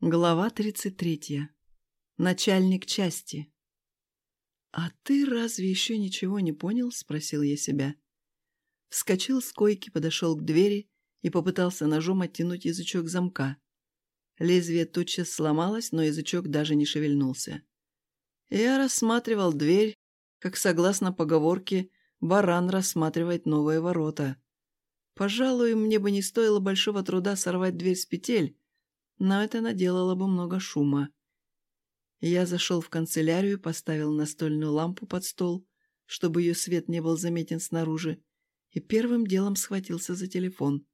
Глава 33. Начальник части. «А ты разве еще ничего не понял?» – спросил я себя. Вскочил с койки, подошел к двери и попытался ножом оттянуть язычок замка. Лезвие тотчас сломалось, но язычок даже не шевельнулся. Я рассматривал дверь, как, согласно поговорке, баран рассматривает новые ворота. Пожалуй, мне бы не стоило большого труда сорвать дверь с петель, но это наделало бы много шума. Я зашел в канцелярию, поставил настольную лампу под стол, чтобы ее свет не был заметен снаружи, и первым делом схватился за телефон.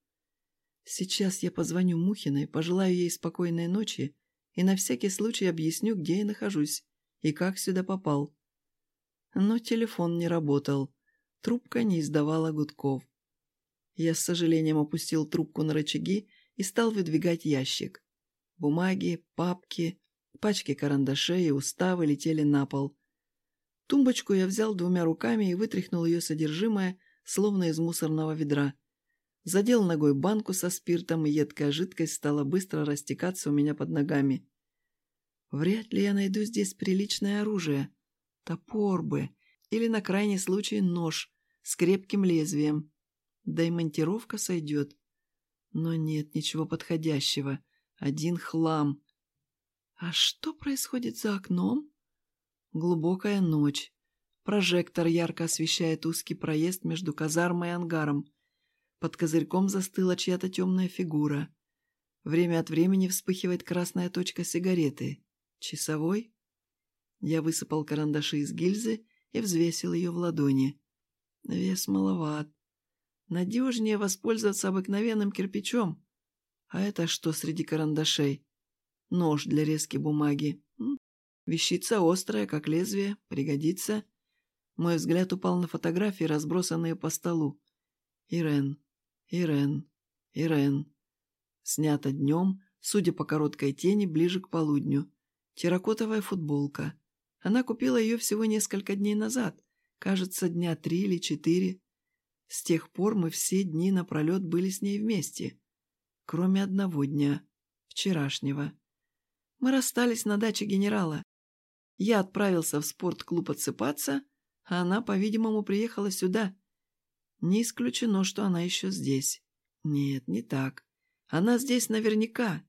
Сейчас я позвоню Мухиной, пожелаю ей спокойной ночи и на всякий случай объясню, где я нахожусь и как сюда попал. Но телефон не работал, трубка не издавала гудков. Я с сожалением опустил трубку на рычаги и стал выдвигать ящик. Бумаги, папки, пачки карандашей и уставы летели на пол. Тумбочку я взял двумя руками и вытряхнул ее содержимое, словно из мусорного ведра. Задел ногой банку со спиртом, и едкая жидкость стала быстро растекаться у меня под ногами. Вряд ли я найду здесь приличное оружие. Топор бы. Или, на крайний случай, нож с крепким лезвием. Да и монтировка сойдет. Но нет ничего подходящего. Один хлам. А что происходит за окном? Глубокая ночь. Прожектор ярко освещает узкий проезд между казармой и ангаром. Под козырьком застыла чья-то темная фигура. Время от времени вспыхивает красная точка сигареты. Часовой? Я высыпал карандаши из гильзы и взвесил ее в ладони. Вес маловат. Надежнее воспользоваться обыкновенным кирпичом. А это что среди карандашей? Нож для резки бумаги. Вещица острая, как лезвие, пригодится. Мой взгляд упал на фотографии, разбросанные по столу. Ирен, Ирен, Ирен. Снято днем, судя по короткой тени, ближе к полудню. Терракотовая футболка. Она купила ее всего несколько дней назад. Кажется, дня три или четыре. С тех пор мы все дни напролет были с ней вместе кроме одного дня, вчерашнего. Мы расстались на даче генерала. Я отправился в спортклуб отсыпаться, а она, по-видимому, приехала сюда. Не исключено, что она еще здесь. Нет, не так. Она здесь наверняка.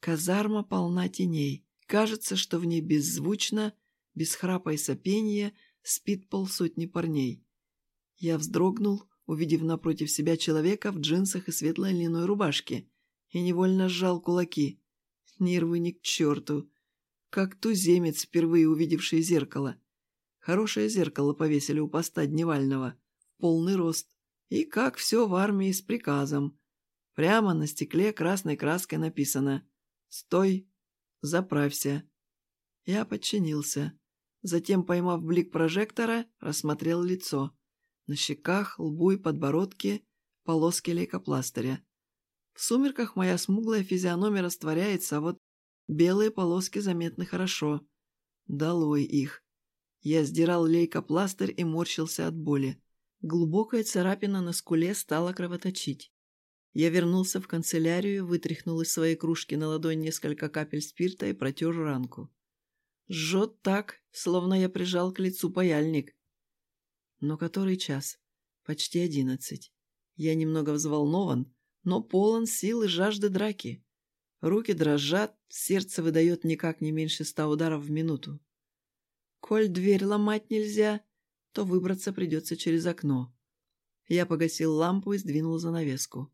Казарма полна теней. Кажется, что в ней беззвучно, без храпа и сопения, спит полсотни парней. Я вздрогнул, увидев напротив себя человека в джинсах и светлой льняной рубашке, и невольно сжал кулаки. Нервы ни к черту. Как туземец, впервые увидевший зеркало. Хорошее зеркало повесили у поста Дневального. Полный рост. И как все в армии с приказом. Прямо на стекле красной краской написано «Стой! Заправься!» Я подчинился. Затем, поймав блик прожектора, рассмотрел лицо. На щеках, лбу и подбородке полоски лейкопластыря. В сумерках моя смуглая физиономия растворяется, а вот белые полоски заметны хорошо. Долой их. Я сдирал лейкопластырь и морщился от боли. Глубокая царапина на скуле стала кровоточить. Я вернулся в канцелярию, вытряхнул из своей кружки на ладонь несколько капель спирта и протер ранку. Жжет так, словно я прижал к лицу паяльник. Но который час? Почти одиннадцать. Я немного взволнован, но полон сил и жажды драки. Руки дрожат, сердце выдает никак не меньше ста ударов в минуту. Коль дверь ломать нельзя, то выбраться придется через окно. Я погасил лампу и сдвинул занавеску.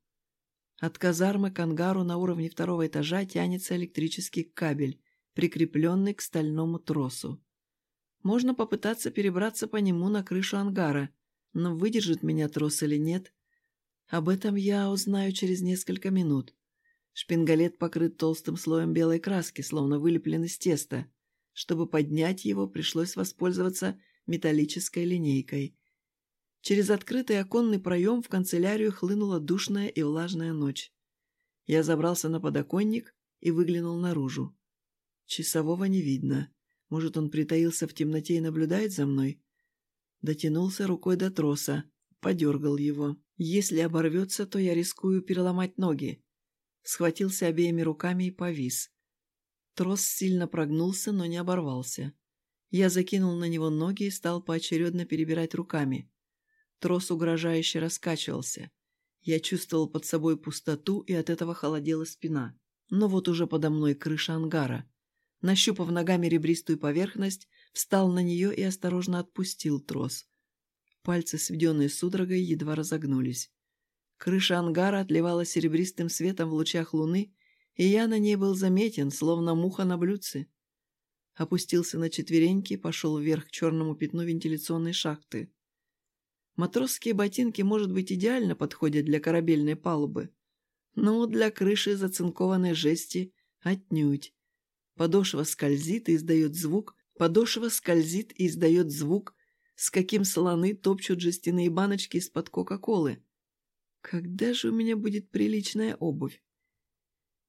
От казармы к ангару на уровне второго этажа тянется электрический кабель, прикрепленный к стальному тросу. Можно попытаться перебраться по нему на крышу ангара, но выдержит меня трос или нет. Об этом я узнаю через несколько минут. Шпингалет покрыт толстым слоем белой краски, словно вылеплен из теста. Чтобы поднять его, пришлось воспользоваться металлической линейкой. Через открытый оконный проем в канцелярию хлынула душная и влажная ночь. Я забрался на подоконник и выглянул наружу. Часового не видно. Может, он притаился в темноте и наблюдает за мной? Дотянулся рукой до троса, подергал его. Если оборвется, то я рискую переломать ноги. схватился обеими руками и повис. Трос сильно прогнулся, но не оборвался. Я закинул на него ноги и стал поочередно перебирать руками. Трос угрожающе раскачивался. Я чувствовал под собой пустоту, и от этого холодела спина. Но вот уже подо мной крыша ангара. Нащупав ногами ребристую поверхность, встал на нее и осторожно отпустил трос. Пальцы, сведенные судорогой, едва разогнулись. Крыша ангара отливала серебристым светом в лучах луны, и я на ней был заметен, словно муха на блюдце. Опустился на четвереньки, пошел вверх к черному пятну вентиляционной шахты. Матросские ботинки, может быть, идеально подходят для корабельной палубы, но для крыши зацинкованной жести отнюдь. Подошва скользит и издает звук, подошва скользит и издает звук, с каким слоны топчут жестяные баночки из-под Кока-Колы. Когда же у меня будет приличная обувь?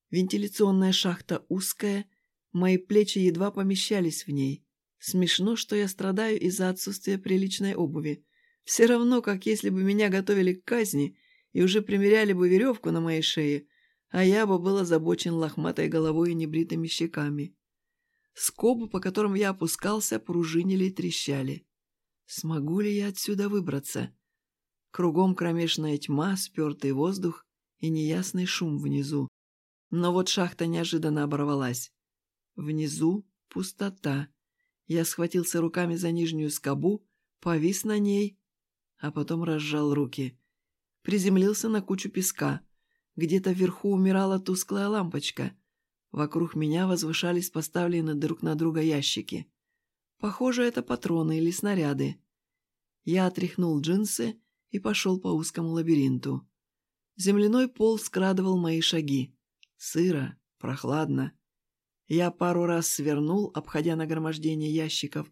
Вентиляционная шахта узкая, мои плечи едва помещались в ней. Смешно, что я страдаю из-за отсутствия приличной обуви. Все равно, как если бы меня готовили к казни и уже примеряли бы веревку на моей шее, а я бы был озабочен лохматой головой и небритыми щеками. Скобы, по которым я опускался, пружинили и трещали. Смогу ли я отсюда выбраться? Кругом кромешная тьма, спертый воздух и неясный шум внизу. Но вот шахта неожиданно оборвалась. Внизу пустота. Я схватился руками за нижнюю скобу, повис на ней а потом разжал руки. Приземлился на кучу песка. Где-то вверху умирала тусклая лампочка. Вокруг меня возвышались поставленные друг на друга ящики. Похоже, это патроны или снаряды. Я отряхнул джинсы и пошел по узкому лабиринту. Земляной пол скрадывал мои шаги. Сыро, прохладно. Я пару раз свернул, обходя нагромождение ящиков,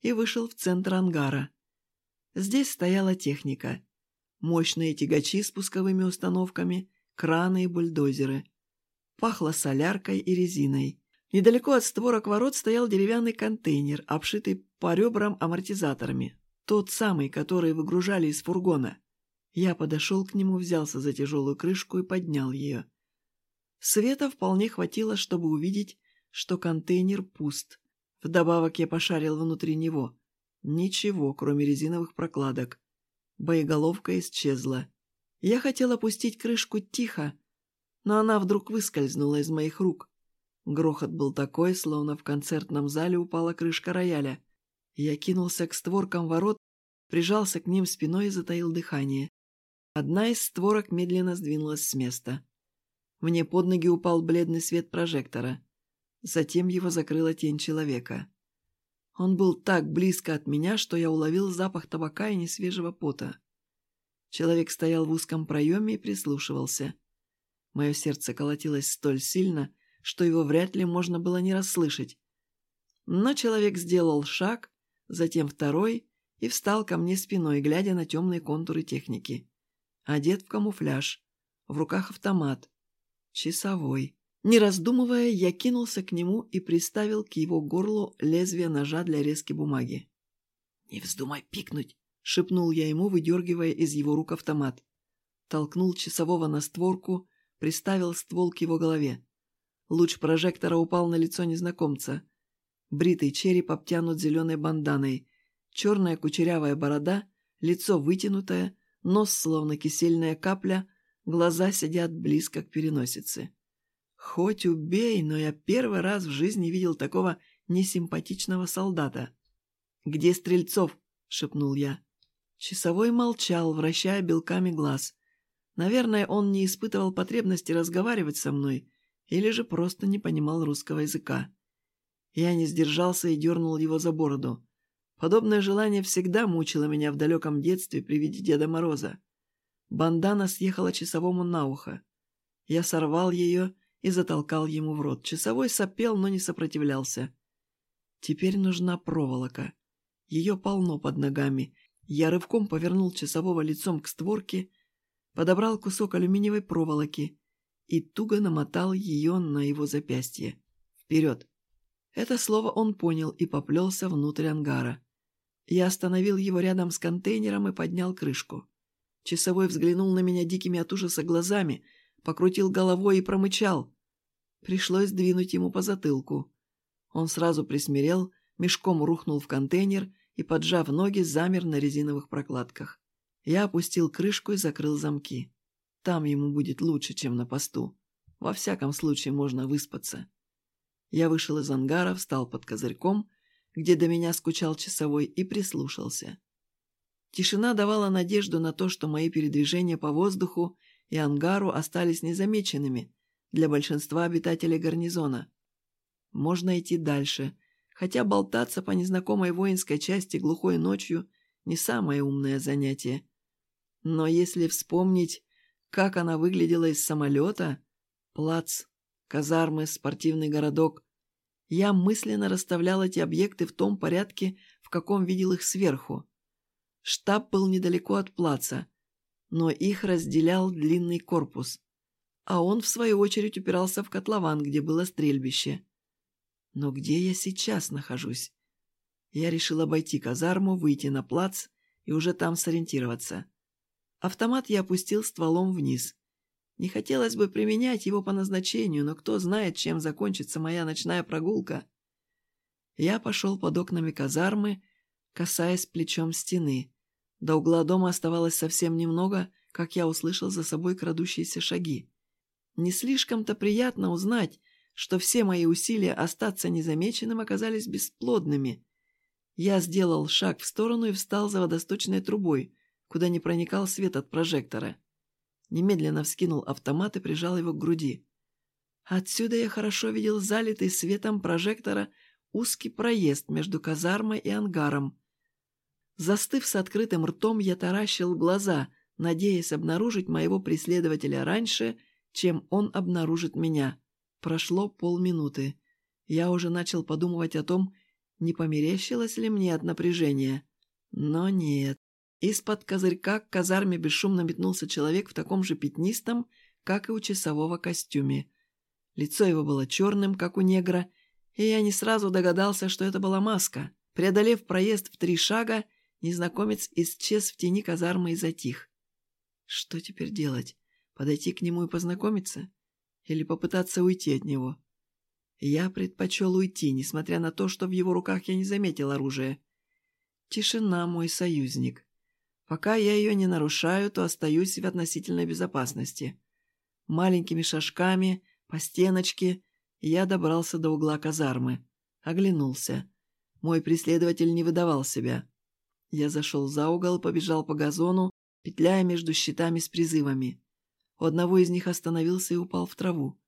и вышел в центр ангара. Здесь стояла техника. Мощные тягачи с пусковыми установками, краны и бульдозеры. Пахло соляркой и резиной. Недалеко от створок ворот стоял деревянный контейнер, обшитый по ребрам амортизаторами. Тот самый, который выгружали из фургона. Я подошел к нему, взялся за тяжелую крышку и поднял ее. Света вполне хватило, чтобы увидеть, что контейнер пуст. Вдобавок я пошарил внутри него. Ничего, кроме резиновых прокладок. Боеголовка исчезла. Я хотел опустить крышку тихо, но она вдруг выскользнула из моих рук. Грохот был такой, словно в концертном зале упала крышка рояля. Я кинулся к створкам ворот, прижался к ним спиной и затаил дыхание. Одна из створок медленно сдвинулась с места. Мне под ноги упал бледный свет прожектора. Затем его закрыла тень человека. Он был так близко от меня, что я уловил запах табака и несвежего пота. Человек стоял в узком проеме и прислушивался. Мое сердце колотилось столь сильно, что его вряд ли можно было не расслышать. Но человек сделал шаг, затем второй, и встал ко мне спиной, глядя на темные контуры техники. Одет в камуфляж, в руках автомат. Часовой. Не раздумывая, я кинулся к нему и приставил к его горлу лезвие ножа для резки бумаги. «Не вздумай пикнуть!» — шепнул я ему, выдергивая из его рук автомат. Толкнул часового на створку, приставил ствол к его голове. Луч прожектора упал на лицо незнакомца. Бритый череп обтянут зеленой банданой, черная кучерявая борода, лицо вытянутое, нос словно кисельная капля, глаза сидят близко к переносице. Хоть убей, но я первый раз в жизни видел такого несимпатичного солдата. «Где Стрельцов?» — шепнул я. Часовой молчал, вращая белками глаз. Наверное, он не испытывал потребности разговаривать со мной или же просто не понимал русского языка. Я не сдержался и дернул его за бороду. Подобное желание всегда мучило меня в далеком детстве при виде Деда Мороза. Бандана съехала часовому на ухо. Я сорвал ее и затолкал ему в рот. Часовой сопел, но не сопротивлялся. Теперь нужна проволока. Ее полно под ногами. Я рывком повернул часового лицом к створке, подобрал кусок алюминиевой проволоки и туго намотал ее на его запястье. Вперед! Это слово он понял и поплелся внутрь ангара. Я остановил его рядом с контейнером и поднял крышку. Часовой взглянул на меня дикими от ужаса глазами, покрутил головой и промычал. Пришлось двинуть ему по затылку. Он сразу присмирел, мешком рухнул в контейнер и, поджав ноги, замер на резиновых прокладках. Я опустил крышку и закрыл замки. Там ему будет лучше, чем на посту. Во всяком случае можно выспаться. Я вышел из ангара, встал под козырьком, где до меня скучал часовой, и прислушался. Тишина давала надежду на то, что мои передвижения по воздуху и ангару остались незамеченными для большинства обитателей гарнизона. Можно идти дальше, хотя болтаться по незнакомой воинской части глухой ночью не самое умное занятие. Но если вспомнить, как она выглядела из самолета, плац, казармы, спортивный городок, я мысленно расставлял эти объекты в том порядке, в каком видел их сверху. Штаб был недалеко от плаца, но их разделял длинный корпус, а он, в свою очередь, упирался в котлован, где было стрельбище. Но где я сейчас нахожусь? Я решил обойти казарму, выйти на плац и уже там сориентироваться. Автомат я опустил стволом вниз. Не хотелось бы применять его по назначению, но кто знает, чем закончится моя ночная прогулка. Я пошел под окнами казармы, касаясь плечом стены. До угла дома оставалось совсем немного, как я услышал за собой крадущиеся шаги. Не слишком-то приятно узнать, что все мои усилия остаться незамеченным оказались бесплодными. Я сделал шаг в сторону и встал за водосточной трубой, куда не проникал свет от прожектора. Немедленно вскинул автомат и прижал его к груди. Отсюда я хорошо видел залитый светом прожектора узкий проезд между казармой и ангаром. Застыв с открытым ртом, я таращил глаза, надеясь обнаружить моего преследователя раньше, чем он обнаружит меня. Прошло полминуты. Я уже начал подумывать о том, не померещилось ли мне от напряжения. Но нет. Из-под козырька к казарме бесшумно метнулся человек в таком же пятнистом, как и у часового костюме. Лицо его было черным, как у негра, и я не сразу догадался, что это была маска. Преодолев проезд в три шага, незнакомец исчез в тени казармы и затих. Что теперь делать? Подойти к нему и познакомиться? Или попытаться уйти от него? Я предпочел уйти, несмотря на то, что в его руках я не заметил оружия. Тишина, мой союзник. Пока я ее не нарушаю, то остаюсь в относительной безопасности. Маленькими шажками, по стеночке, я добрался до угла казармы. Оглянулся. Мой преследователь не выдавал себя. Я зашел за угол, побежал по газону, петляя между щитами с призывами. У одного из них остановился и упал в траву.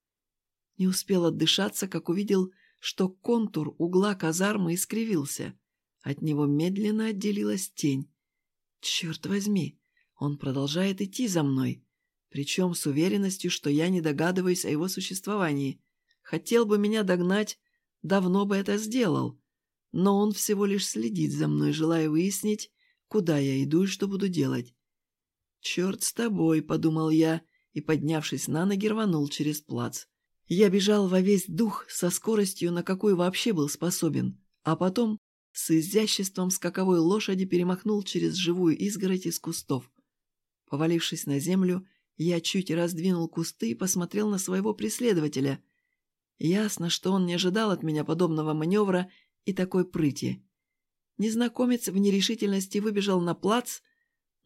Не успел отдышаться, как увидел, что контур угла казармы искривился. От него медленно отделилась тень. Черт возьми, он продолжает идти за мной, причем с уверенностью, что я не догадываюсь о его существовании. Хотел бы меня догнать, давно бы это сделал, но он всего лишь следит за мной, желая выяснить, куда я иду и что буду делать. «Черт с тобой», — подумал я, и, поднявшись на ноги, рванул через плац. Я бежал во весь дух со скоростью, на какой вообще был способен, а потом с изяществом скаковой лошади перемахнул через живую изгородь из кустов. Повалившись на землю, я чуть раздвинул кусты и посмотрел на своего преследователя. Ясно, что он не ожидал от меня подобного маневра и такой прыти. Незнакомец в нерешительности выбежал на плац,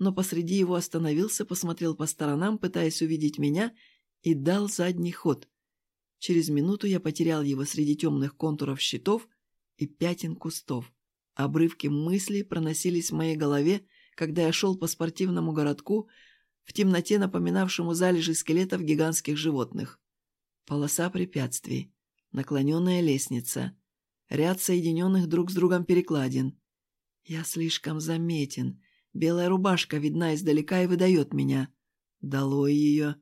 но посреди его остановился, посмотрел по сторонам, пытаясь увидеть меня, и дал задний ход. Через минуту я потерял его среди темных контуров щитов и пятен кустов. Обрывки мыслей проносились в моей голове, когда я шел по спортивному городку, в темноте напоминавшему залежи скелетов гигантских животных. Полоса препятствий, наклоненная лестница, ряд соединенных друг с другом перекладин. Я слишком заметен. Белая рубашка видна издалека и выдает меня. Долой ее.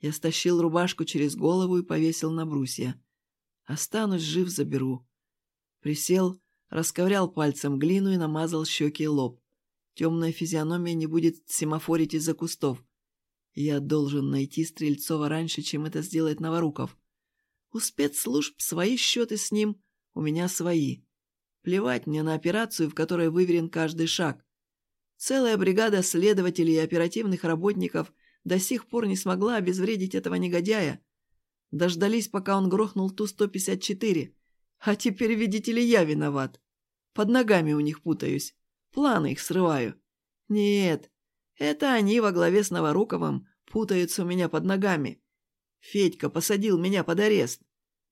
Я стащил рубашку через голову и повесил на брусья. Останусь жив, заберу. Присел, расковырял пальцем глину и намазал щеки и лоб. Темная физиономия не будет семафорить из-за кустов. Я должен найти Стрельцова раньше, чем это сделает Новоруков. У спецслужб свои счеты с ним, у меня свои. Плевать мне на операцию, в которой выверен каждый шаг. Целая бригада следователей и оперативных работников до сих пор не смогла обезвредить этого негодяя. Дождались, пока он грохнул Ту-154. А теперь, видите ли, я виноват. Под ногами у них путаюсь. Планы их срываю. Нет, это они во главе с Новоруковым путаются у меня под ногами. Федька посадил меня под арест.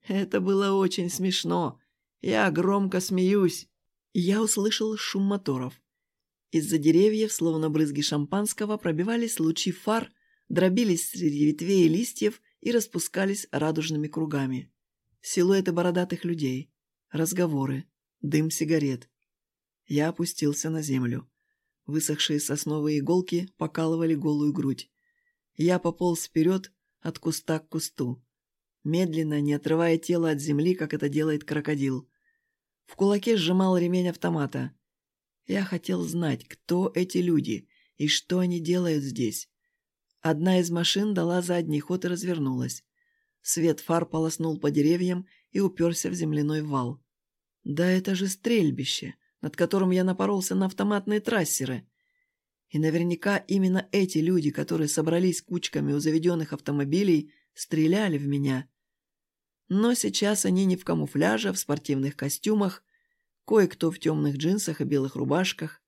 Это было очень смешно. Я громко смеюсь. Я услышал шум моторов. Из-за деревьев, словно брызги шампанского, пробивались лучи фар, дробились среди ветвей и листьев и распускались радужными кругами. Силуэты бородатых людей, разговоры, дым сигарет. Я опустился на землю. Высохшие сосновые иголки покалывали голую грудь. Я пополз вперед от куста к кусту, медленно, не отрывая тело от земли, как это делает крокодил. В кулаке сжимал ремень автомата. Я хотел знать, кто эти люди и что они делают здесь. Одна из машин дала задний ход и развернулась. Свет фар полоснул по деревьям и уперся в земляной вал. Да это же стрельбище, над которым я напоролся на автоматные трассеры. И наверняка именно эти люди, которые собрались кучками у заведенных автомобилей, стреляли в меня. Но сейчас они не в камуфляже, а в спортивных костюмах, кое-кто в темных джинсах и белых рубашках.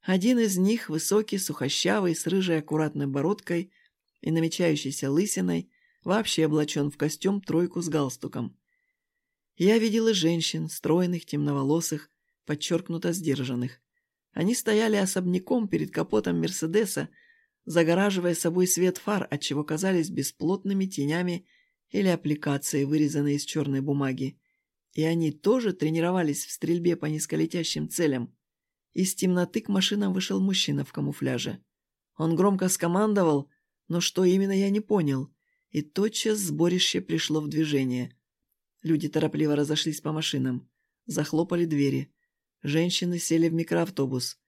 Один из них, высокий, сухощавый, с рыжей аккуратной бородкой и намечающейся лысиной, вообще облачен в костюм тройку с галстуком. Я видела женщин, стройных, темноволосых, подчеркнуто сдержанных. Они стояли особняком перед капотом Мерседеса, загораживая собой свет фар, отчего казались бесплотными тенями или аппликацией, вырезанной из черной бумаги. И они тоже тренировались в стрельбе по низколетящим целям. Из темноты к машинам вышел мужчина в камуфляже. Он громко скомандовал, но что именно я не понял, и тотчас сборище пришло в движение. Люди торопливо разошлись по машинам. Захлопали двери. Женщины сели в микроавтобус.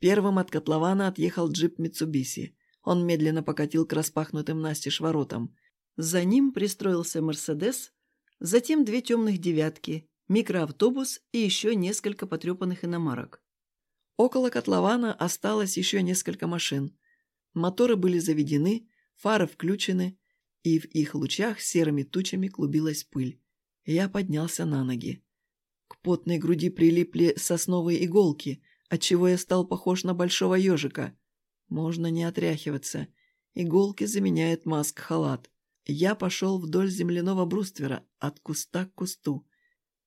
Первым от котлована отъехал джип Митсубиси. Он медленно покатил к распахнутым настежь воротам. За ним пристроился «Мерседес», затем две темных «девятки», микроавтобус и еще несколько потрепанных иномарок. Около котлована осталось еще несколько машин. Моторы были заведены, фары включены, и в их лучах серыми тучами клубилась пыль. Я поднялся на ноги. К потной груди прилипли сосновые иголки, отчего я стал похож на большого ежика. Можно не отряхиваться. Иголки заменяют маск-халат. Я пошел вдоль земляного бруствера, от куста к кусту.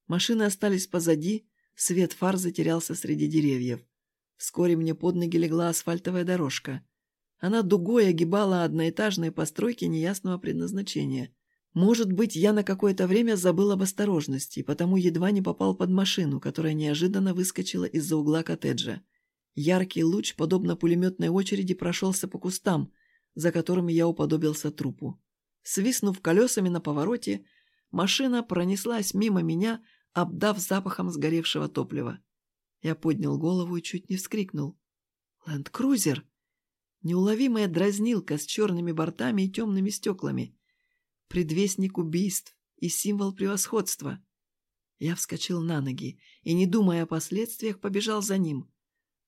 Машины остались позади, свет фар затерялся среди деревьев. Вскоре мне под ноги легла асфальтовая дорожка. Она дугой огибала одноэтажные постройки неясного предназначения. Может быть, я на какое-то время забыл об осторожности, потому едва не попал под машину, которая неожиданно выскочила из-за угла коттеджа. Яркий луч, подобно пулеметной очереди, прошелся по кустам, за которыми я уподобился трупу. Свистнув колесами на повороте, машина пронеслась мимо меня, обдав запахом сгоревшего топлива. Я поднял голову и чуть не вскрикнул. «Ленд-крузер!» Неуловимая дразнилка с черными бортами и темными стеклами. Предвестник убийств и символ превосходства. Я вскочил на ноги и, не думая о последствиях, побежал за ним.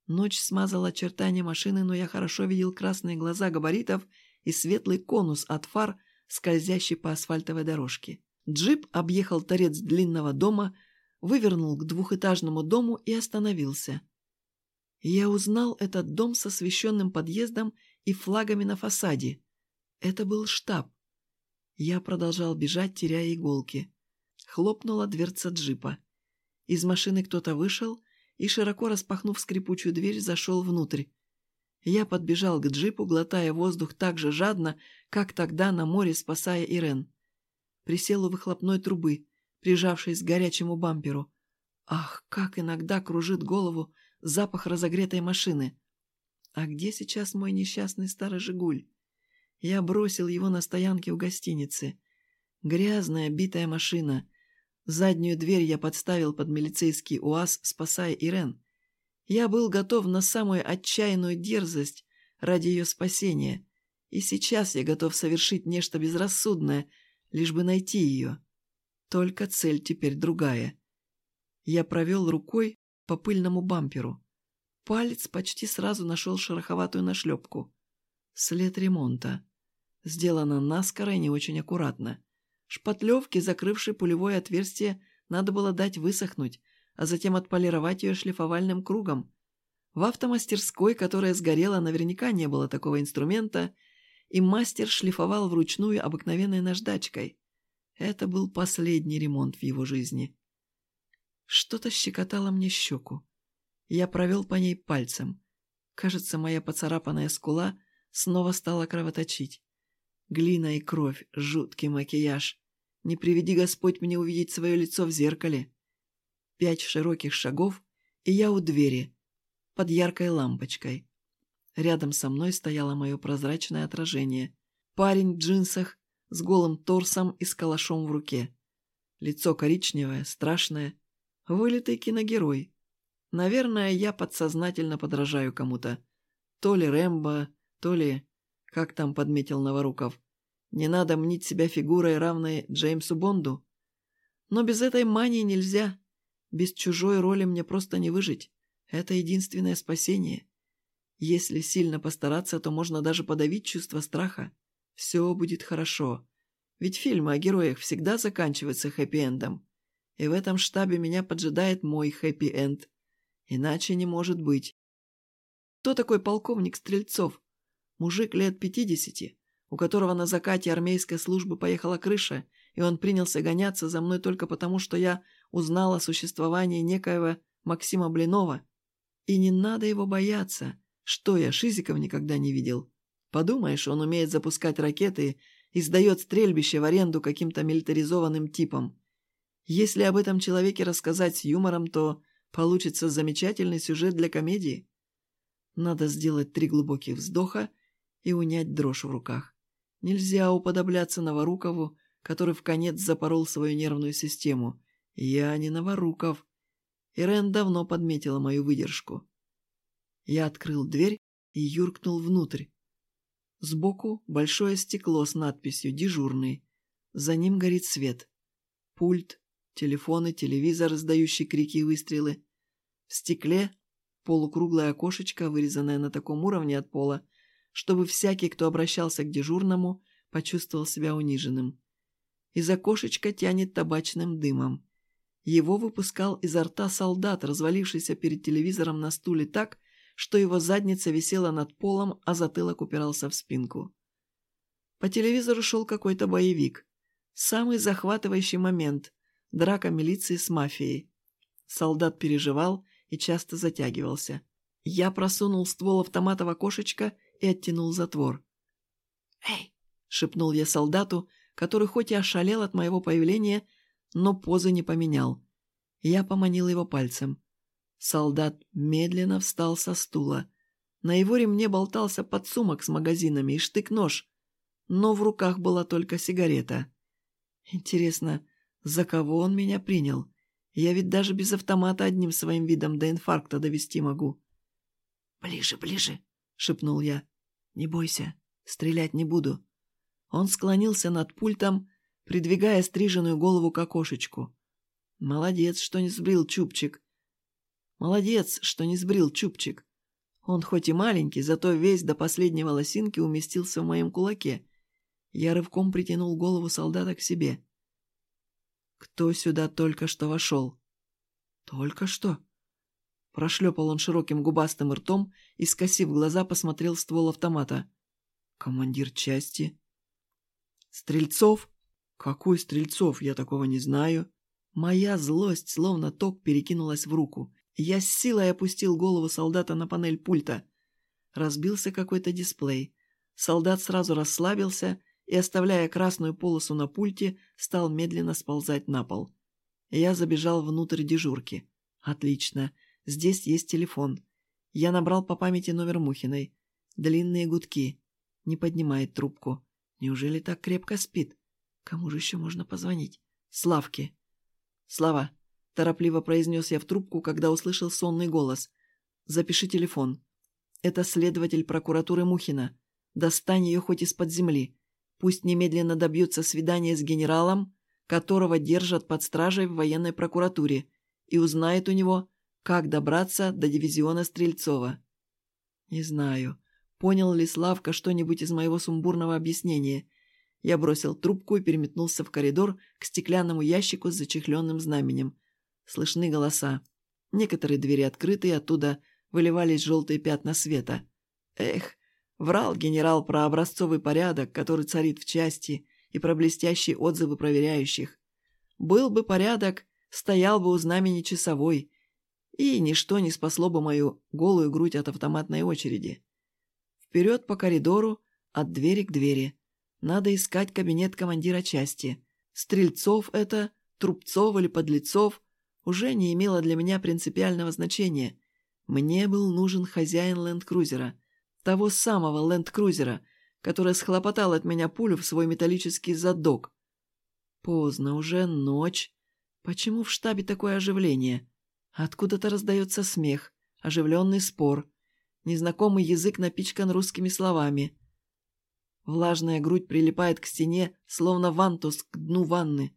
Ночь смазала очертания машины, но я хорошо видел красные глаза габаритов и светлый конус от фар, скользящий по асфальтовой дорожке. Джип объехал торец длинного дома, вывернул к двухэтажному дому и остановился. Я узнал этот дом с освещенным подъездом и флагами на фасаде. Это был штаб. Я продолжал бежать, теряя иголки. Хлопнула дверца джипа. Из машины кто-то вышел и, широко распахнув скрипучую дверь, зашел внутрь. Я подбежал к джипу, глотая воздух так же жадно, как тогда на море, спасая Ирен. Присел у выхлопной трубы, прижавшись к горячему бамперу. Ах, как иногда кружит голову запах разогретой машины. А где сейчас мой несчастный старый «Жигуль»? Я бросил его на стоянке у гостиницы. Грязная, битая машина. Заднюю дверь я подставил под милицейский УАЗ, спасая Ирен. Я был готов на самую отчаянную дерзость ради ее спасения. И сейчас я готов совершить нечто безрассудное, лишь бы найти ее. Только цель теперь другая. Я провел рукой по пыльному бамперу. Палец почти сразу нашел шероховатую нашлепку. След ремонта. Сделано наскоро и не очень аккуратно. Шпатлевке, закрывшей пулевое отверстие, надо было дать высохнуть, а затем отполировать ее шлифовальным кругом. В автомастерской, которая сгорела, наверняка не было такого инструмента, и мастер шлифовал вручную обыкновенной наждачкой. Это был последний ремонт в его жизни. Что-то щекотало мне щеку. Я провел по ней пальцем. Кажется, моя поцарапанная скула снова стала кровоточить. Глина и кровь, жуткий макияж. Не приведи Господь мне увидеть свое лицо в зеркале. Пять широких шагов, и я у двери, под яркой лампочкой. Рядом со мной стояло мое прозрачное отражение. Парень в джинсах, с голым торсом и с калашом в руке. Лицо коричневое, страшное. Вылитый киногерой. Наверное, я подсознательно подражаю кому-то. То ли Рэмбо, то ли... Как там подметил Новоруков? Не надо мнить себя фигурой, равной Джеймсу Бонду. Но без этой мании нельзя. Без чужой роли мне просто не выжить. Это единственное спасение. Если сильно постараться, то можно даже подавить чувство страха. Все будет хорошо. Ведь фильмы о героях всегда заканчиваются хэппи-эндом. И в этом штабе меня поджидает мой хэппи-энд. Иначе не может быть. Кто такой полковник Стрельцов? Мужик лет пятидесяти, у которого на закате армейской службы поехала крыша, и он принялся гоняться за мной только потому, что я узнал о существовании некоего Максима Блинова. И не надо его бояться. Что я, Шизиков никогда не видел. Подумаешь, он умеет запускать ракеты и сдает стрельбище в аренду каким-то милитаризованным типам. Если об этом человеке рассказать с юмором, то получится замечательный сюжет для комедии. Надо сделать три глубоких вздоха и унять дрожь в руках. Нельзя уподобляться Новорукову, который в конец запорол свою нервную систему. Я не Новоруков. Ирен давно подметила мою выдержку. Я открыл дверь и юркнул внутрь. Сбоку большое стекло с надписью «Дежурный». За ним горит свет. Пульт, телефоны, телевизор, раздающий крики и выстрелы. В стекле полукруглое окошечко, вырезанное на таком уровне от пола, чтобы всякий, кто обращался к дежурному, почувствовал себя униженным. Из окошечка тянет табачным дымом. Его выпускал изо рта солдат, развалившийся перед телевизором на стуле так, что его задница висела над полом, а затылок упирался в спинку. По телевизору шел какой-то боевик. Самый захватывающий момент – драка милиции с мафией. Солдат переживал и часто затягивался. Я просунул ствол автомата в окошечко и оттянул затвор. «Эй!» — шепнул я солдату, который хоть и ошалел от моего появления, но позы не поменял. Я поманил его пальцем. Солдат медленно встал со стула. На его ремне болтался подсумок с магазинами и штык-нож, но в руках была только сигарета. Интересно, за кого он меня принял? Я ведь даже без автомата одним своим видом до инфаркта довести могу. «Ближе, ближе!» — шепнул я. «Не бойся, стрелять не буду». Он склонился над пультом, придвигая стриженную голову к окошечку. «Молодец, что не сбрил чубчик. Молодец, что не сбрил чубчик. Он хоть и маленький, зато весь до последней волосинки уместился в моем кулаке. Я рывком притянул голову солдата к себе. «Кто сюда только что вошел?» «Только что?» Прошлепал он широким губастым ртом и, скосив глаза, посмотрел ствол автомата. «Командир части?» «Стрельцов?» «Какой Стрельцов? Я такого не знаю». Моя злость, словно ток, перекинулась в руку. Я с силой опустил голову солдата на панель пульта. Разбился какой-то дисплей. Солдат сразу расслабился и, оставляя красную полосу на пульте, стал медленно сползать на пол. Я забежал внутрь дежурки. Отлично. Здесь есть телефон. Я набрал по памяти номер Мухиной. Длинные гудки. Не поднимает трубку. Неужели так крепко спит? Кому же еще можно позвонить? Славке. Слава, торопливо произнес я в трубку, когда услышал сонный голос. «Запиши телефон. Это следователь прокуратуры Мухина. Достань ее хоть из-под земли. Пусть немедленно добьется свидания с генералом, которого держат под стражей в военной прокуратуре, и узнает у него, как добраться до дивизиона Стрельцова. Не знаю, Понял ли Славка что-нибудь из моего сумбурного объяснения? Я бросил трубку и переметнулся в коридор к стеклянному ящику с зачехленным знаменем. Слышны голоса. Некоторые двери открыты, и оттуда выливались желтые пятна света. Эх, врал генерал про образцовый порядок, который царит в части, и про блестящие отзывы проверяющих. Был бы порядок, стоял бы у знамени часовой, и ничто не спасло бы мою голую грудь от автоматной очереди. Вперед по коридору, от двери к двери. Надо искать кабинет командира части. Стрельцов это, Трубцов или Подлецов, уже не имело для меня принципиального значения. Мне был нужен хозяин ленд-крузера. Того самого ленд-крузера, который схлопотал от меня пулю в свой металлический задок. Поздно, уже ночь. Почему в штабе такое оживление? Откуда-то раздается смех, оживленный спор. Незнакомый язык напичкан русскими словами. Влажная грудь прилипает к стене, словно вантус к дну ванны.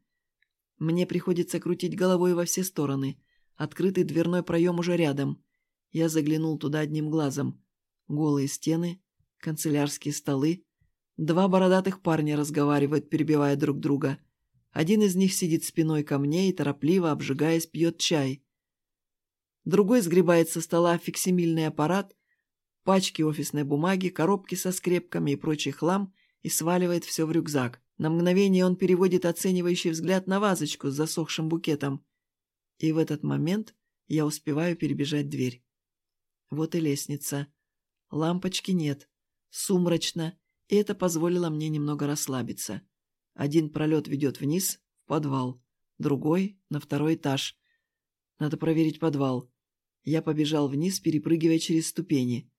Мне приходится крутить головой во все стороны. Открытый дверной проем уже рядом. Я заглянул туда одним глазом. Голые стены, канцелярские столы. Два бородатых парня разговаривают, перебивая друг друга. Один из них сидит спиной ко мне и, торопливо обжигаясь, пьет чай. Другой сгребает со стола фиксимильный аппарат, пачки офисной бумаги, коробки со скрепками и прочий хлам и сваливает все в рюкзак. На мгновение он переводит оценивающий взгляд на вазочку с засохшим букетом. И в этот момент я успеваю перебежать дверь. Вот и лестница. Лампочки нет. Сумрачно, и это позволило мне немного расслабиться. Один пролет ведет вниз, в подвал, другой — на второй этаж. Надо проверить подвал. Я побежал вниз, перепрыгивая через ступени.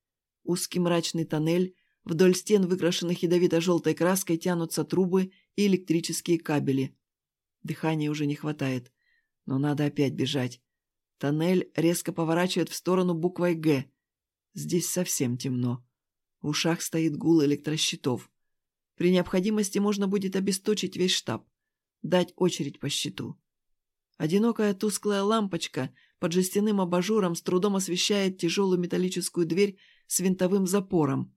Узкий мрачный тоннель, вдоль стен, выкрашенных ядовито-желтой краской, тянутся трубы и электрические кабели. Дыхания уже не хватает, но надо опять бежать. Тоннель резко поворачивает в сторону буквой «Г». Здесь совсем темно. В ушах стоит гул электрощитов. При необходимости можно будет обесточить весь штаб, дать очередь по счету. Одинокая тусклая лампочка под жестяным абажуром с трудом освещает тяжелую металлическую дверь с винтовым запором.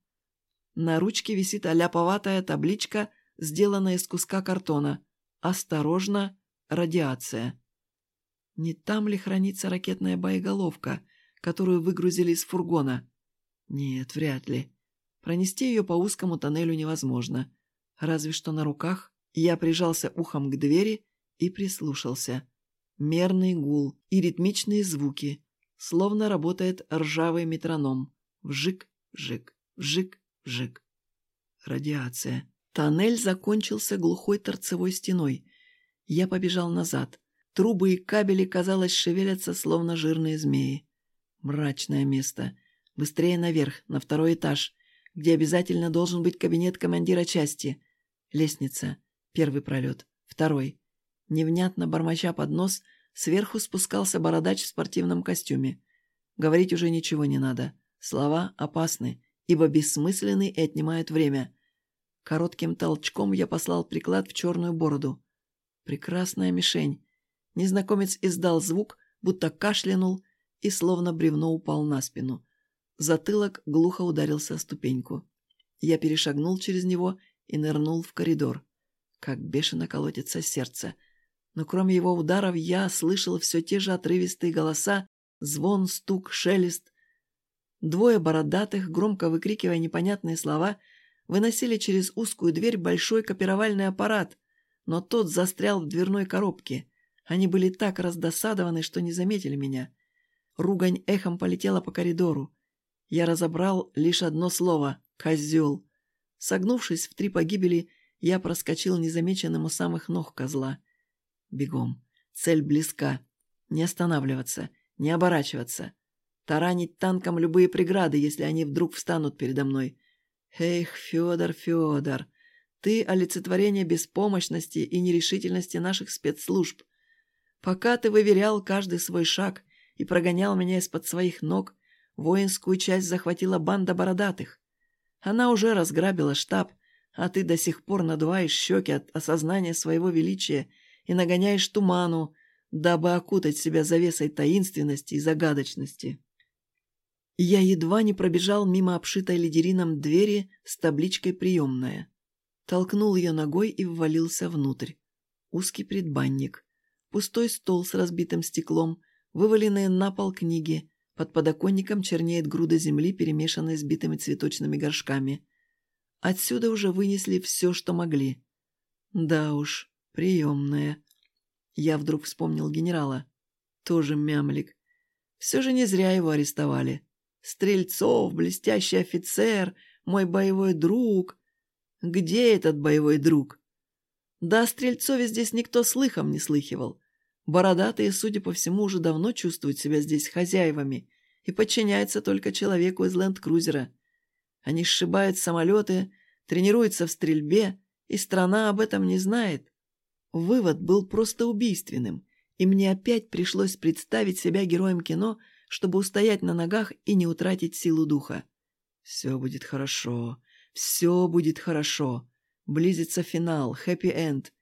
На ручке висит аляповатая табличка, сделанная из куска картона. «Осторожно! Радиация!» Не там ли хранится ракетная боеголовка, которую выгрузили из фургона? Нет, вряд ли. Пронести ее по узкому тоннелю невозможно. Разве что на руках я прижался ухом к двери и прислушался. Мерный гул и ритмичные звуки, словно работает ржавый метроном. Вжик, вжик, вжик, вжик. Радиация. Тоннель закончился глухой торцевой стеной. Я побежал назад. Трубы и кабели, казалось, шевелятся, словно жирные змеи. Мрачное место. Быстрее наверх, на второй этаж где обязательно должен быть кабинет командира части. Лестница. Первый пролет. Второй. Невнятно бормоча под нос, сверху спускался бородач в спортивном костюме. Говорить уже ничего не надо. Слова опасны, ибо бессмысленны и отнимают время. Коротким толчком я послал приклад в черную бороду. Прекрасная мишень. Незнакомец издал звук, будто кашлянул и словно бревно упал на спину. Затылок глухо ударился о ступеньку. Я перешагнул через него и нырнул в коридор. Как бешено колотится сердце. Но кроме его ударов я слышал все те же отрывистые голоса, звон, стук, шелест. Двое бородатых, громко выкрикивая непонятные слова, выносили через узкую дверь большой копировальный аппарат, но тот застрял в дверной коробке. Они были так раздосадованы, что не заметили меня. Ругань эхом полетела по коридору. Я разобрал лишь одно слово — «козел». Согнувшись в три погибели, я проскочил незамеченным у самых ног козла. Бегом. Цель близка. Не останавливаться, не оборачиваться. Таранить танком любые преграды, если они вдруг встанут передо мной. Эх, Федор, Федор, ты олицетворение беспомощности и нерешительности наших спецслужб. Пока ты выверял каждый свой шаг и прогонял меня из-под своих ног, Воинскую часть захватила банда бородатых. Она уже разграбила штаб, а ты до сих пор надуваешь щеки от осознания своего величия и нагоняешь туману, дабы окутать себя завесой таинственности и загадочности. Я едва не пробежал мимо обшитой лидерином двери с табличкой «Приемная». Толкнул ее ногой и ввалился внутрь. Узкий предбанник. Пустой стол с разбитым стеклом, вываленные на пол книги. Под подоконником чернеет груда земли, перемешанная с битыми цветочными горшками. Отсюда уже вынесли все, что могли. Да уж, приемная. Я вдруг вспомнил генерала. Тоже мямлик. Все же не зря его арестовали. Стрельцов, блестящий офицер, мой боевой друг. Где этот боевой друг? Да о Стрельцове здесь никто слыхом не слыхивал. Бородатые, судя по всему, уже давно чувствуют себя здесь хозяевами и подчиняются только человеку из ленд-крузера. Они сшибают самолеты, тренируются в стрельбе, и страна об этом не знает. Вывод был просто убийственным, и мне опять пришлось представить себя героем кино, чтобы устоять на ногах и не утратить силу духа. Все будет хорошо, все будет хорошо. Близится финал, хэппи-энд.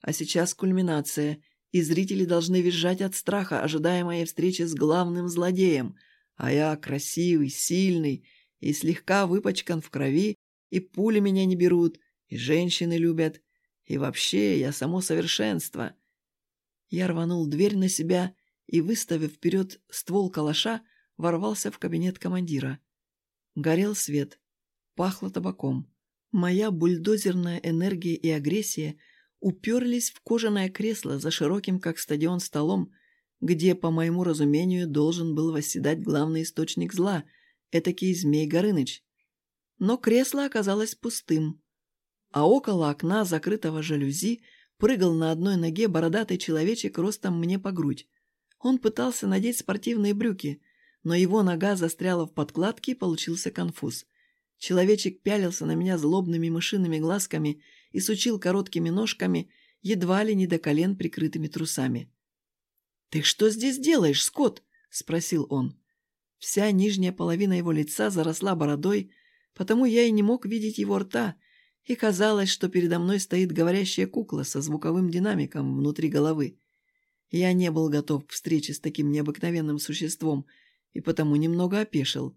А сейчас кульминация, и зрители должны визжать от страха, ожидая моей встречи с главным злодеем. А я красивый, сильный и слегка выпачкан в крови, и пули меня не берут, и женщины любят, и вообще я само совершенство. Я рванул дверь на себя и, выставив вперед ствол калаша, ворвался в кабинет командира. Горел свет, пахло табаком. Моя бульдозерная энергия и агрессия уперлись в кожаное кресло за широким, как стадион, столом, где, по моему разумению, должен был восседать главный источник зла, этакий Змей Горыныч. Но кресло оказалось пустым, а около окна, закрытого жалюзи, прыгал на одной ноге бородатый человечек ростом мне по грудь. Он пытался надеть спортивные брюки, но его нога застряла в подкладке и получился конфуз. Человечек пялился на меня злобными мышиными глазками и сучил короткими ножками, едва ли не до колен прикрытыми трусами. «Ты что здесь делаешь, Скотт?» — спросил он. Вся нижняя половина его лица заросла бородой, потому я и не мог видеть его рта, и казалось, что передо мной стоит говорящая кукла со звуковым динамиком внутри головы. Я не был готов к встрече с таким необыкновенным существом и потому немного опешил.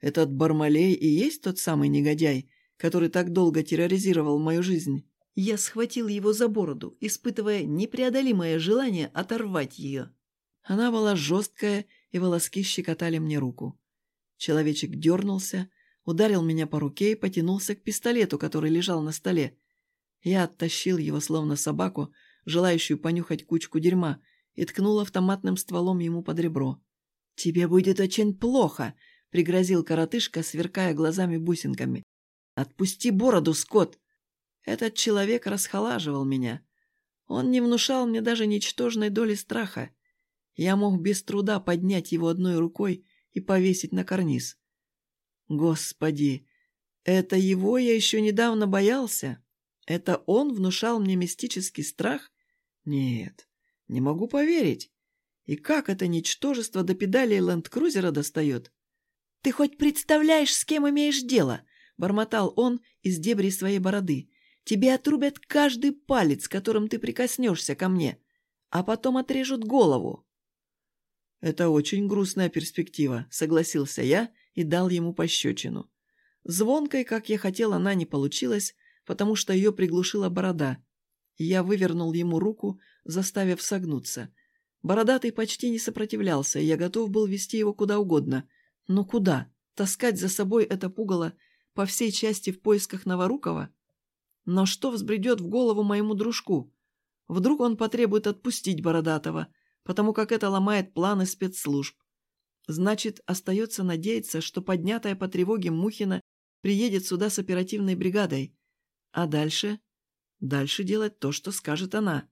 Этот Бармалей и есть тот самый негодяй, который так долго терроризировал мою жизнь. Я схватил его за бороду, испытывая непреодолимое желание оторвать ее. Она была жесткая, и волоски щекотали мне руку. Человечек дернулся, ударил меня по руке и потянулся к пистолету, который лежал на столе. Я оттащил его, словно собаку, желающую понюхать кучку дерьма, и ткнул автоматным стволом ему под ребро. «Тебе будет очень плохо», — пригрозил коротышка, сверкая глазами-бусинками. «Отпусти бороду, Скотт!» Этот человек расхолаживал меня. Он не внушал мне даже ничтожной доли страха. Я мог без труда поднять его одной рукой и повесить на карниз. Господи, это его я еще недавно боялся? Это он внушал мне мистический страх? Нет, не могу поверить. И как это ничтожество до педалей ленд-крузера достает? «Ты хоть представляешь, с кем имеешь дело?» — бормотал он из дебри своей бороды. «Тебе отрубят каждый палец, которым ты прикоснешься ко мне, а потом отрежут голову». «Это очень грустная перспектива», — согласился я и дал ему пощечину. Звонкой, как я хотел, она не получилась, потому что ее приглушила борода. Я вывернул ему руку, заставив согнуться. Бородатый почти не сопротивлялся, и я готов был вести его куда угодно — но куда? Таскать за собой это пугало по всей части в поисках Новорукова? Но что взбредет в голову моему дружку? Вдруг он потребует отпустить Бородатого, потому как это ломает планы спецслужб. Значит, остается надеяться, что поднятая по тревоге Мухина приедет сюда с оперативной бригадой. А дальше? Дальше делать то, что скажет она.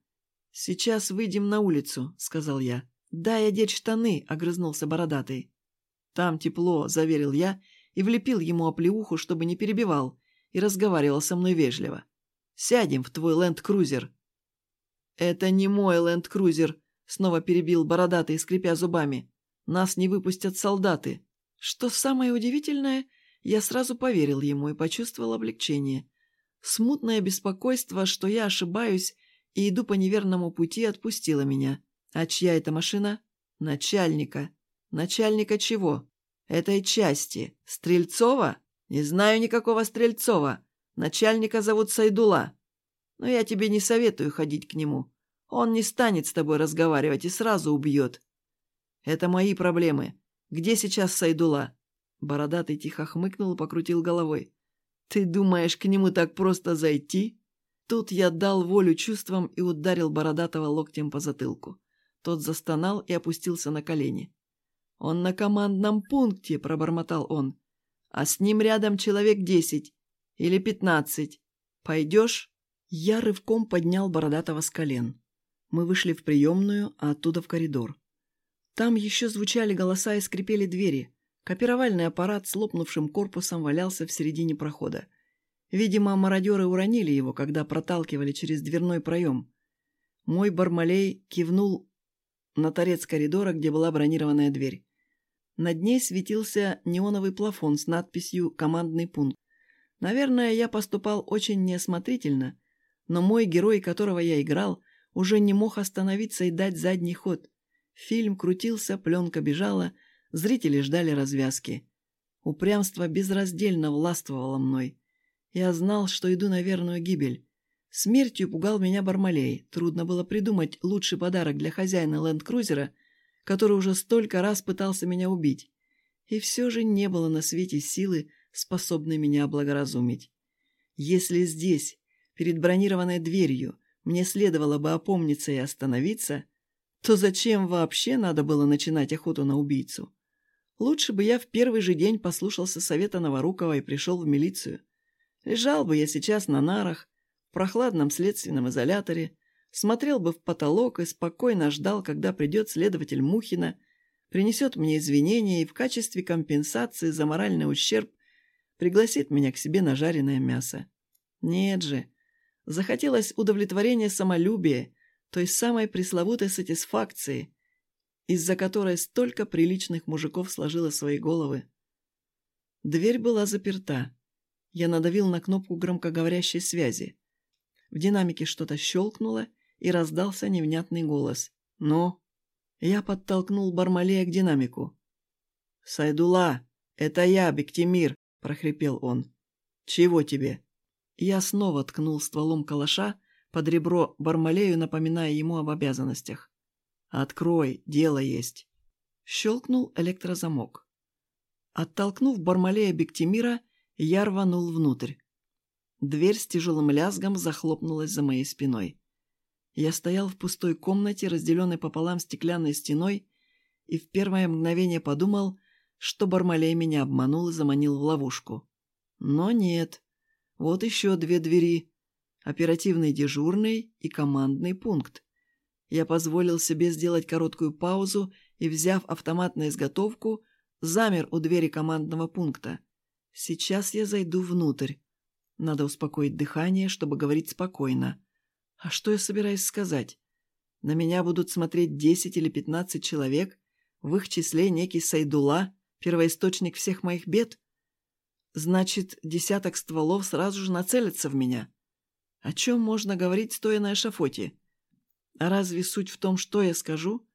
«Сейчас выйдем на улицу», — сказал я. «Дай одеть штаны», — огрызнулся Бородатый. «Там тепло», — заверил я и влепил ему оплеуху, чтобы не перебивал, и разговаривал со мной вежливо. «Сядем в твой ленд-крузер». «Это не мой ленд-крузер», — снова перебил бородатый, скрипя зубами. «Нас не выпустят солдаты». Что самое удивительное, я сразу поверил ему и почувствовал облегчение. Смутное беспокойство, что я ошибаюсь и иду по неверному пути, отпустило меня. А чья это машина? Начальника. Начальника чего? «Этой части. Стрельцова? Не знаю никакого Стрельцова. Начальника зовут Сайдула. Но я тебе не советую ходить к нему. Он не станет с тобой разговаривать и сразу убьет. Это мои проблемы. Где сейчас Сайдула?» Бородатый тихо хмыкнул и покрутил головой. «Ты думаешь, к нему так просто зайти?» Тут я дал волю чувствам и ударил Бородатого локтем по затылку. Тот застонал и опустился на колени. «Он на командном пункте», — пробормотал он. «А с ним рядом человек десять или пятнадцать. Пойдешь?» Я рывком поднял Бородатого с колен. Мы вышли в приемную, а оттуда в коридор. Там еще звучали голоса и скрипели двери. Копировальный аппарат с лопнувшим корпусом валялся в середине прохода. Видимо, мародеры уронили его, когда проталкивали через дверной проем. Мой Бармалей кивнул на торец коридора, где была бронированная дверь. Над ней светился неоновый плафон с надписью «Командный пункт». Наверное, я поступал очень неосмотрительно, но мой герой, которого я играл, уже не мог остановиться и дать задний ход. Фильм крутился, пленка бежала, зрители ждали развязки. Упрямство безраздельно властвовало мной. Я знал, что иду на верную гибель. Смертью пугал меня Бармалей. Трудно было придумать лучший подарок для хозяина ленд-крузера, который уже столько раз пытался меня убить. И все же не было на свете силы, способной меня облагоразумить. Если здесь, перед бронированной дверью, мне следовало бы опомниться и остановиться, то зачем вообще надо было начинать охоту на убийцу? Лучше бы я в первый же день послушался совета Новорукова и пришел в милицию. Лежал бы я сейчас на нарах, в прохладном следственном изоляторе, смотрел бы в потолок и спокойно ждал, когда придет следователь Мухина, принесет мне извинения и в качестве компенсации за моральный ущерб пригласит меня к себе на жареное мясо. Нет же, захотелось удовлетворения самолюбия, той самой пресловутой сатисфакции, из-за которой столько приличных мужиков сложило свои головы. Дверь была заперта. Я надавил на кнопку громкоговорящей связи. В динамике что-то щелкнуло, и раздался невнятный голос. «Ну?» Я подтолкнул Бармалея к динамику. «Сайдула, это я, Бектимир», — прохрипел он. «Чего тебе?» Я снова ткнул стволом калаша под ребро Бармалею, напоминая ему об обязанностях. «Открой, дело есть». Щелкнул электрозамок. Оттолкнув Бармалея Бектимира, я рванул внутрь. Дверь с тяжелым лязгом захлопнулась за моей спиной. Я стоял в пустой комнате, разделенной пополам стеклянной стеной, и в первое мгновение подумал, что Бармалей меня обманул и заманил в ловушку. Но нет. Вот еще две двери. Оперативный дежурный и командный пункт. Я позволил себе сделать короткую паузу и, взяв автомат на изготовку, замер у двери командного пункта. Сейчас я зайду внутрь. Надо успокоить дыхание, чтобы говорить спокойно. А что я собираюсь сказать? На меня будут смотреть десять или пятнадцать человек, в их числе некий Сайдула, первоисточник всех моих бед? Значит, десяток стволов сразу же нацелятся в меня. О чем можно говорить, стоя на эшафоте? А разве суть в том, что я скажу?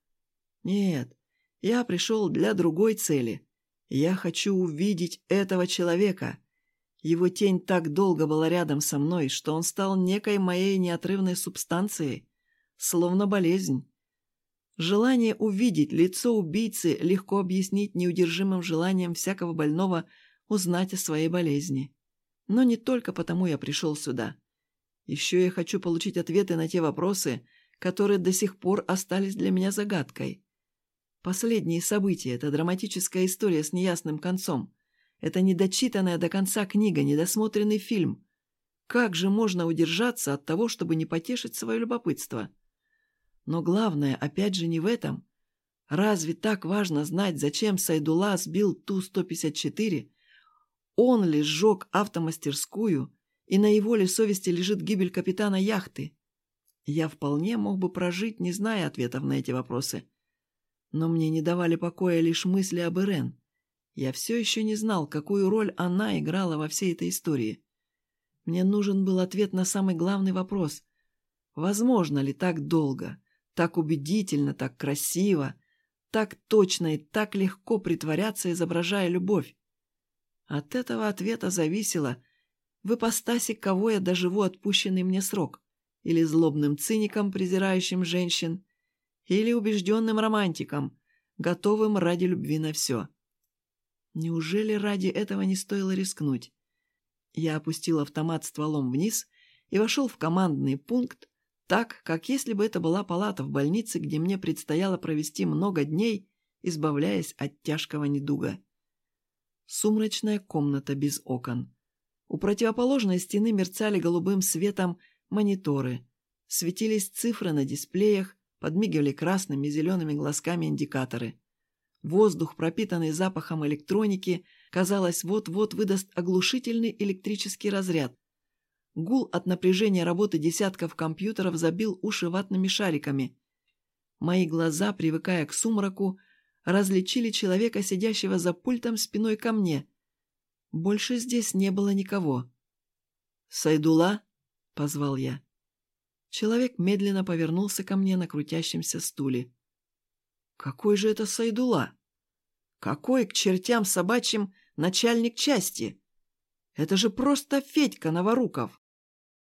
Нет, я пришел для другой цели. Я хочу увидеть этого человека. Его тень так долго была рядом со мной, что он стал некой моей неотрывной субстанцией, словно болезнь. Желание увидеть лицо убийцы легко объяснить неудержимым желанием всякого больного узнать о своей болезни. Но не только потому я пришел сюда. Еще я хочу получить ответы на те вопросы, которые до сих пор остались для меня загадкой. Последние события — это драматическая история с неясным концом. Это недочитанная до конца книга, недосмотренный фильм. Как же можно удержаться от того, чтобы не потешить свое любопытство? Но главное, опять же, не в этом. Разве так важно знать, зачем Сайдула сбил Ту-154? Он ли сжег автомастерскую, и на его ли совести лежит гибель капитана яхты? Я вполне мог бы прожить, не зная ответов на эти вопросы. Но мне не давали покоя лишь мысли об Ирен. Я все еще не знал, какую роль она играла во всей этой истории. Мне нужен был ответ на самый главный вопрос. Возможно ли так долго, так убедительно, так красиво, так точно и так легко притворяться, изображая любовь? От этого ответа зависело, в ипостаси кого я доживу отпущенный мне срок, или злобным циником, презирающим женщин, или убежденным романтиком, готовым ради любви на все. Неужели ради этого не стоило рискнуть? Я опустил автомат стволом вниз и вошел в командный пункт, так, как если бы это была палата в больнице, где мне предстояло провести много дней, избавляясь от тяжкого недуга. Сумрачная комната без окон. У противоположной стены мерцали голубым светом мониторы. Светились цифры на дисплеях, подмигивали красными и зелеными глазками индикаторы. Воздух, пропитанный запахом электроники, казалось, вот-вот выдаст оглушительный электрический разряд. Гул от напряжения работы десятков компьютеров забил уши ватными шариками. Мои глаза, привыкая к сумраку, различили человека, сидящего за пультом спиной ко мне. Больше здесь не было никого. «Сайдула?» — позвал я. Человек медленно повернулся ко мне на крутящемся стуле. Какой же это Сайдула? Какой к чертям собачьим начальник части? Это же просто Федька Новоруков.